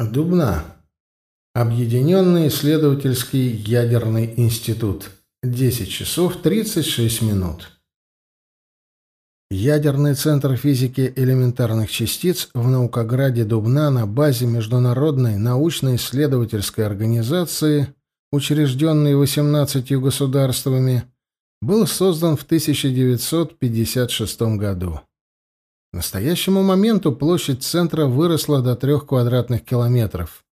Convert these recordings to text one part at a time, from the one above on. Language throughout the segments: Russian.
Дубна. Объединенный исследовательский ядерный институт. 10 часов 36 минут. Ядерный центр физики элементарных частиц в Наукограде Дубна на базе Международной научно-исследовательской организации, учрежденной 18 государствами, был создан в 1956 году. К настоящему моменту площадь центра выросла до трех квадратных километров.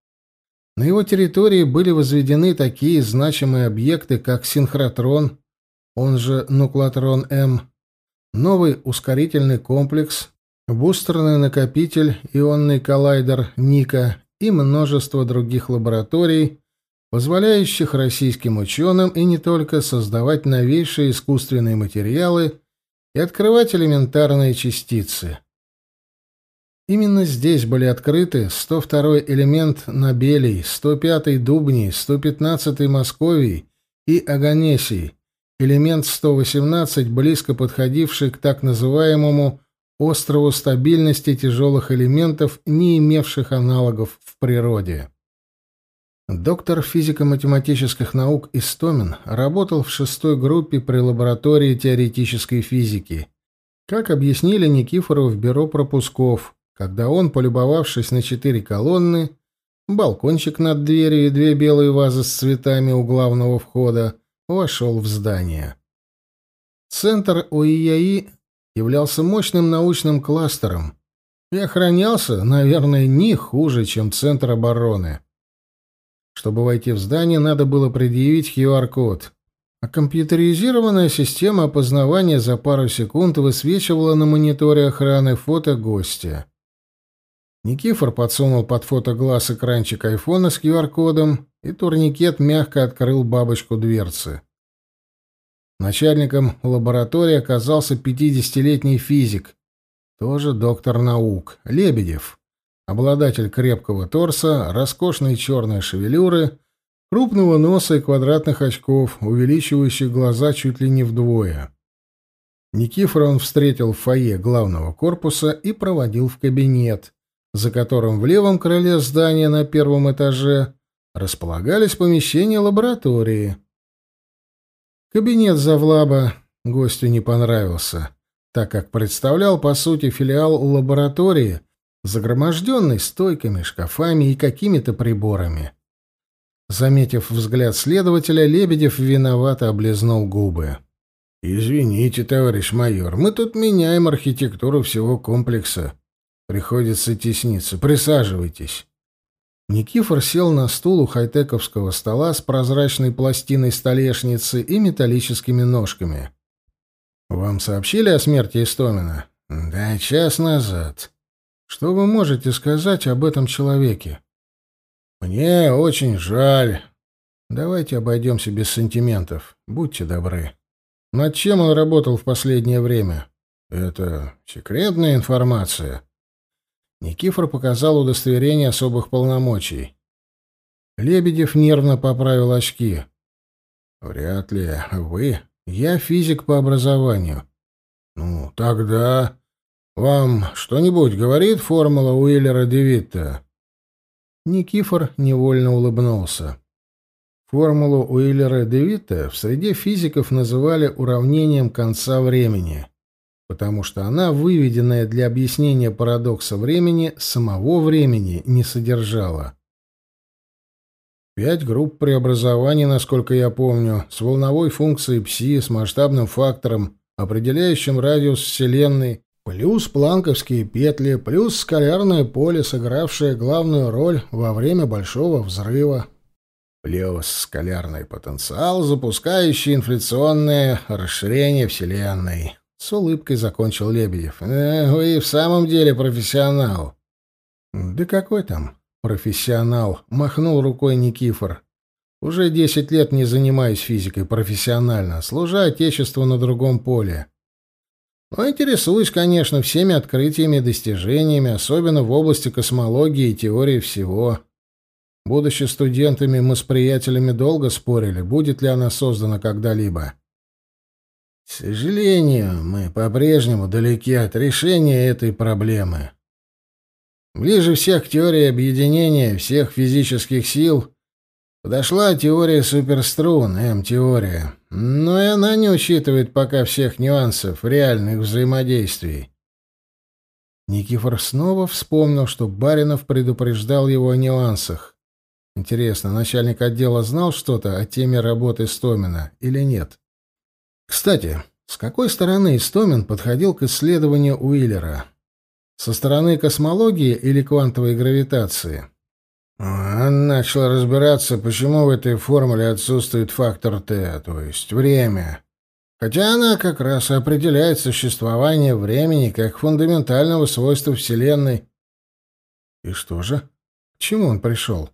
На его территории были возведены такие значимые объекты, как синхротрон, он же нуклотрон-М, новый ускорительный комплекс, бустерный накопитель, ионный коллайдер Ника и множество других лабораторий, позволяющих российским ученым и не только создавать новейшие искусственные материалы – и открывать элементарные частицы. Именно здесь были открыты 102-й элемент Набелий, 105-й Дубни, 115-й Московий и Аганесий, элемент 118, близко подходивший к так называемому «острову стабильности тяжелых элементов, не имевших аналогов в природе». Доктор физико-математических наук Истомин работал в шестой группе при лаборатории теоретической физики. Как объяснили Никифору в бюро пропусков, когда он, полюбовавшись на четыре колонны, балкончик над дверью и две белые вазы с цветами у главного входа, вошел в здание. Центр УИИ являлся мощным научным кластером и охранялся, наверное, не хуже, чем Центр обороны. Чтобы войти в здание, надо было предъявить QR-код. А компьютеризированная система опознавания за пару секунд высвечивала на мониторе охраны фото гостя. Никифор подсунул под фото глаз экранчик айфона с QR-кодом, и турникет мягко открыл бабочку дверцы. Начальником лаборатории оказался 50-летний физик, тоже доктор наук, Лебедев. Обладатель крепкого торса, роскошной черной шевелюры, крупного носа и квадратных очков, увеличивающих глаза чуть ли не вдвое. Никифор он встретил в фойе главного корпуса и проводил в кабинет, за которым в левом крыле здания на первом этаже располагались помещения лаборатории. Кабинет Завлаба гостю не понравился, так как представлял, по сути, филиал лаборатории — загроможденный стойками, шкафами и какими-то приборами. Заметив взгляд следователя, Лебедев виновато облизнул губы. «Извините, товарищ майор, мы тут меняем архитектуру всего комплекса. Приходится тесниться. Присаживайтесь». Никифор сел на стул у хайтековского стола с прозрачной пластиной столешницы и металлическими ножками. «Вам сообщили о смерти Истомина?» «Да, час назад», что вы можете сказать об этом человеке? Мне очень жаль. Давайте обойдемся без сантиментов. Будьте добры. Над чем он работал в последнее время? Это секретная информация. Никифор показал удостоверение особых полномочий. Лебедев нервно поправил очки. Вряд ли вы. Я физик по образованию. Ну, тогда вам что-нибудь говорит формула Уиллера Девитта? Никифор невольно улыбнулся. Формулу Уиллера Девитта в среде физиков называли уравнением конца времени, потому что она, выведенная для объяснения парадокса времени, самого времени не содержала. Пять групп преобразований, насколько я помню, с волновой функцией пси, с масштабным фактором, определяющим радиус Вселенной, Плюс планковские петли, плюс скалярное поле, сыгравшее главную роль во время Большого взрыва. Плюс скалярный потенциал, запускающий инфляционное расширение Вселенной. С улыбкой закончил Лебедев. «Э, «Вы в самом деле профессионал». «Да какой там профессионал?» — махнул рукой Никифор. «Уже десять лет не занимаюсь физикой профессионально, служа Отечеству на другом поле. А но интересуюсь, конечно, всеми открытиями и достижениями, особенно в области космологии и теории всего. Будучи студентами, мы с приятелями долго спорили, будет ли она создана когда-либо. К сожалению, мы по-прежнему далеки от решения этой проблемы. Ближе всех к теории объединения всех физических сил Подошла теория суперструн, эм, М-теория, но ну, и она не учитывает пока всех нюансов реальных взаимодействий. Никифор снова вспомнил, что Баринов предупреждал его о нюансах. Интересно, начальник отдела знал что-то о теме работы Стомина или нет? Кстати, с какой стороны Истомин подходил к исследованию Уиллера? Со стороны космологии или квантовой гравитации? Он начал разбираться, почему в этой формуле отсутствует фактор Т, то есть время. Хотя она как раз определяет существование времени как фундаментального свойства Вселенной. И что же? К чему он пришел?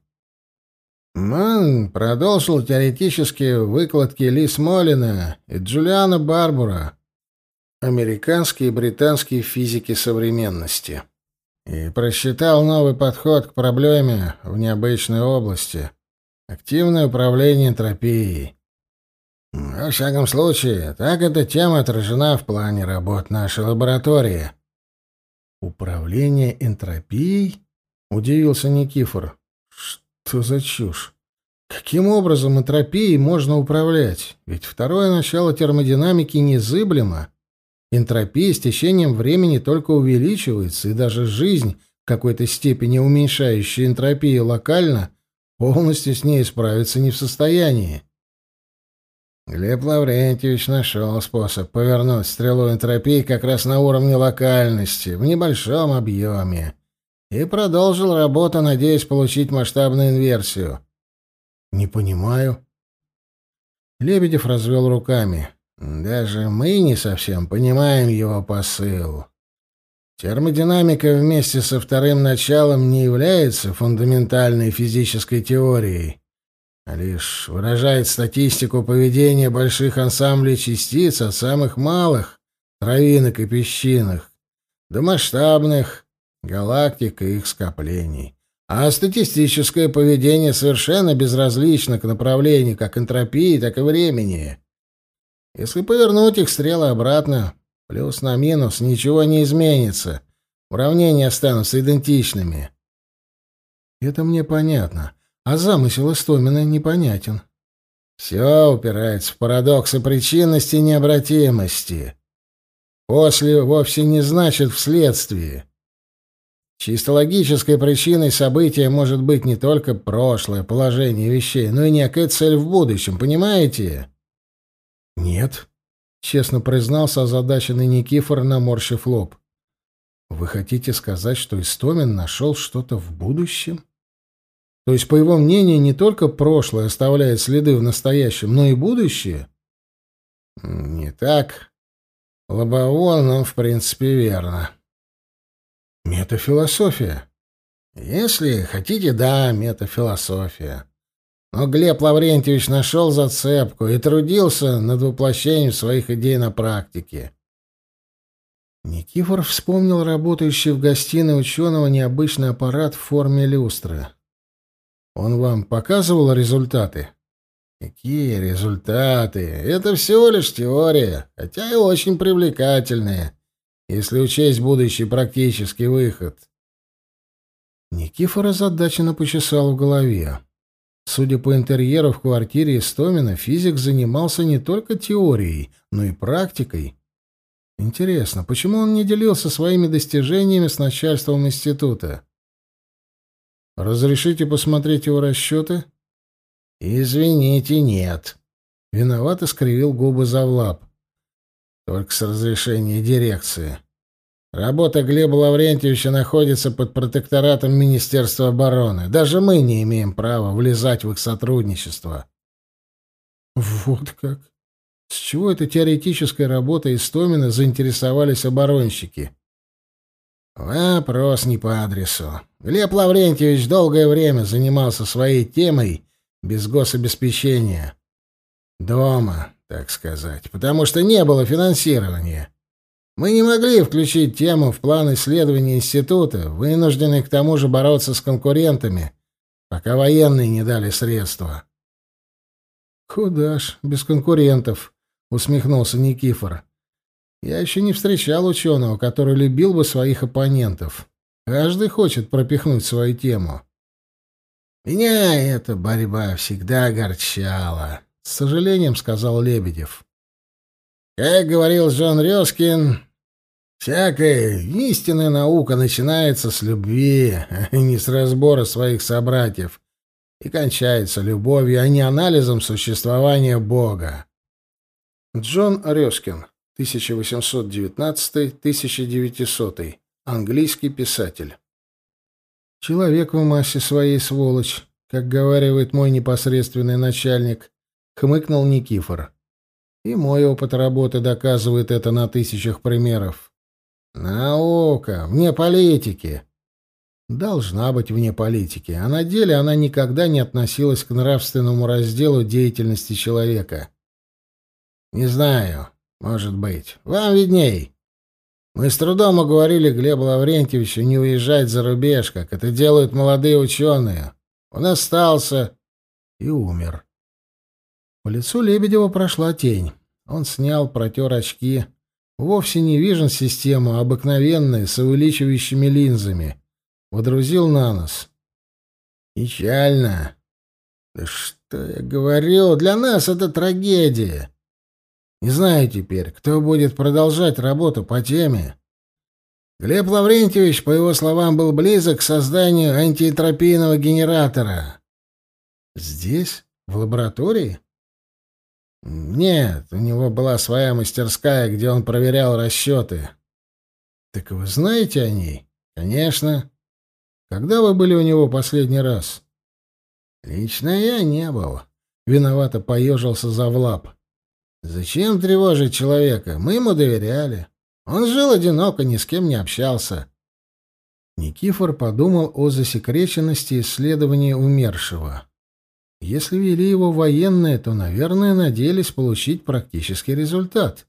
Ман продолжил теоретические выкладки Ли Смолина и Джулиана Барбура, американские и британские физики современности и просчитал новый подход к проблеме в необычной области — активное управление энтропией. Во всяком случае, так эта тема отражена в плане работ нашей лаборатории. «Управление энтропией?» — удивился Никифор. «Что за чушь? Каким образом энтропией можно управлять? Ведь второе начало термодинамики незыблемо». Энтропия с течением времени только увеличивается, и даже жизнь, в какой-то степени уменьшающая энтропию локально, полностью с ней справиться не в состоянии. Глеб Лаврентьевич нашел способ повернуть стрелу энтропии как раз на уровне локальности, в небольшом объеме, и продолжил работу, надеясь получить масштабную инверсию. «Не понимаю». Лебедев развел руками. Даже мы не совсем понимаем его посыл. Термодинамика вместе со вторым началом не является фундаментальной физической теорией, а лишь выражает статистику поведения больших ансамблей частиц от самых малых, травинок и песчинок, до масштабных галактик и их скоплений. А статистическое поведение совершенно безразлично к направлению как энтропии, так и времени. Если повернуть их стрелы обратно, плюс на минус ничего не изменится. Уравнения останутся идентичными. Это мне понятно, а замысел Истомина непонятен. Все упирается в парадоксы причинности и необратимости. После вовсе не значит вследствие. Чисто логической причиной события может быть не только прошлое положение вещей, но и некая цель в будущем, понимаете? «Нет», — честно признался озадаченный Никифор, наморщив лоб. «Вы хотите сказать, что Истомин нашел что-то в будущем?» То есть, по его мнению, не только прошлое оставляет следы в настоящем, но и будущее? Не так. Лобовон, но в принципе, верно. Метафилософия. Если хотите, да, метафилософия. Но Глеб Лаврентьевич нашел зацепку и трудился над воплощением своих идей на практике. Никифор вспомнил работающий в гостиной ученого необычный аппарат в форме люстры. «Он вам показывал результаты?» «Какие результаты? Это всего лишь теория, хотя и очень привлекательная, если учесть будущий практический выход». Никифор озадаченно почесал в голове. Судя по интерьеру в квартире Истомина, физик занимался не только теорией, но и практикой. Интересно, почему он не делился своими достижениями с начальством института? «Разрешите посмотреть его расчеты?» «Извините, нет». Виноват и скривил губы за Завлап. «Только с разрешения дирекции». Работа Глеба Лаврентьевича находится под протекторатом Министерства обороны. Даже мы не имеем права влезать в их сотрудничество. Вот как? С чего эта теоретическая работа из Томина заинтересовались оборонщики? Вопрос не по адресу. Глеб Лаврентьевич долгое время занимался своей темой без гособеспечения. Дома, так сказать, потому что не было финансирования. Мы не могли включить тему в план исследования института, вынуждены к тому же бороться с конкурентами, пока военные не дали средства. «Куда ж, без конкурентов», — усмехнулся Никифор. «Я еще не встречал ученого, который любил бы своих оппонентов. Каждый хочет пропихнуть свою тему». «Меня эта борьба всегда огорчала», — с сожалением сказал Лебедев. Как говорил Джон Резкин, всякая истинная наука начинается с любви, а не с разбора своих собратьев, и кончается любовью, а не анализом существования Бога. Джон Резкин, 1819-1900, английский писатель. Человек в массе своей сволочь, как говаривает мой непосредственный начальник, хмыкнул Никифор и мой опыт работы доказывает это на тысячах примеров. Наука, вне политики. Должна быть вне политики, а на деле она никогда не относилась к нравственному разделу деятельности человека. Не знаю, может быть. Вам видней. Мы с трудом уговорили Глеба Лаврентьевича не уезжать за рубеж, как это делают молодые ученые. Он остался и умер. По лицу Лебедева прошла тень. Он снял, протер очки. Вовсе не вижен систему, обыкновенная, с увеличивающими линзами. Водрузил на нос. «Печально!» «Да что я говорил, для нас это трагедия!» «Не знаю теперь, кто будет продолжать работу по теме». Глеб Лаврентьевич, по его словам, был близок к созданию антиэтропийного генератора. «Здесь? В лаборатории?» Нет, у него была своя мастерская, где он проверял расчеты. Так вы знаете о ней? Конечно. Когда вы были у него последний раз? Лично я не был. Виновато поежился за влап. Зачем тревожить человека? Мы ему доверяли. Он жил одиноко, ни с кем не общался. Никифор подумал о засекреченности исследования умершего. Если вели его военные, то, наверное, надеялись получить практический результат.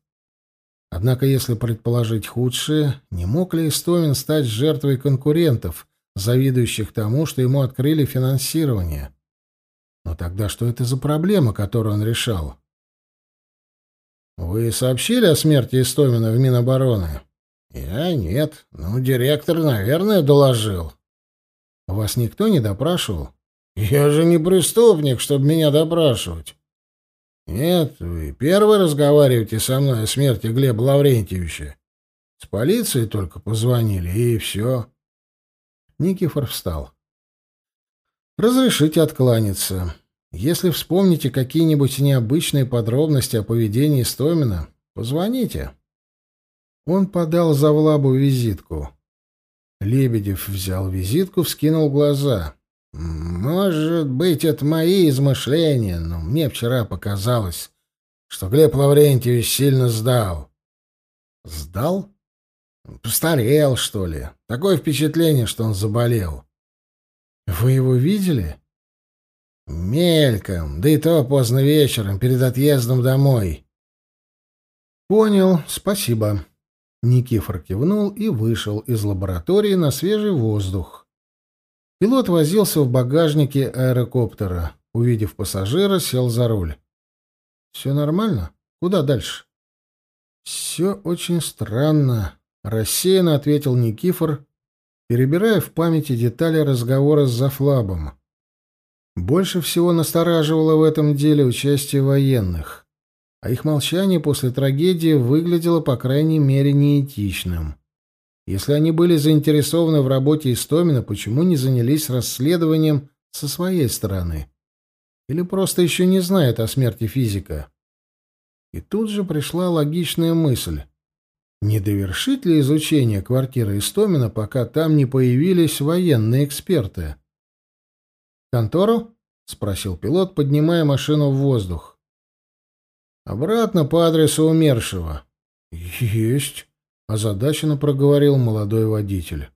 Однако, если предположить худшее, не мог ли Истомин стать жертвой конкурентов, завидующих тому, что ему открыли финансирование? Но тогда что это за проблема, которую он решал? «Вы сообщили о смерти Истомина в Минобороны?» «Я нет. Ну, директор, наверное, доложил». «Вас никто не допрашивал?» Я же не преступник, чтобы меня допрашивать. Нет, вы первый разговариваете со мной о смерти Глеба Лаврентьевича. С полицией только позвонили, и все. Никифор встал. Разрешите откланяться. Если вспомните какие-нибудь необычные подробности о поведении Стомина, позвоните. Он подал за влабу визитку. Лебедев взял визитку, вскинул глаза. Может быть, это мои измышления, но мне вчера показалось, что Глеб Лаврентьевич сильно сдал. Сдал? Постарел, что ли? Такое впечатление, что он заболел. Вы его видели? Мельком, да и то поздно вечером, перед отъездом домой. Понял, спасибо. Никифор кивнул и вышел из лаборатории на свежий воздух. Пилот возился в багажнике аэрокоптера. Увидев пассажира, сел за руль. «Все нормально? Куда дальше?» «Все очень странно», — рассеянно ответил Никифор, перебирая в памяти детали разговора с Зафлабом. Больше всего настораживало в этом деле участие военных, а их молчание после трагедии выглядело, по крайней мере, неэтичным. Если они были заинтересованы в работе Истомина, почему не занялись расследованием со своей стороны? Или просто еще не знают о смерти физика? И тут же пришла логичная мысль. Не довершит ли изучение квартиры Истомина, пока там не появились военные эксперты? «Контору?» — спросил пилот, поднимая машину в воздух. «Обратно по адресу умершего». «Есть». — озадаченно проговорил молодой водитель.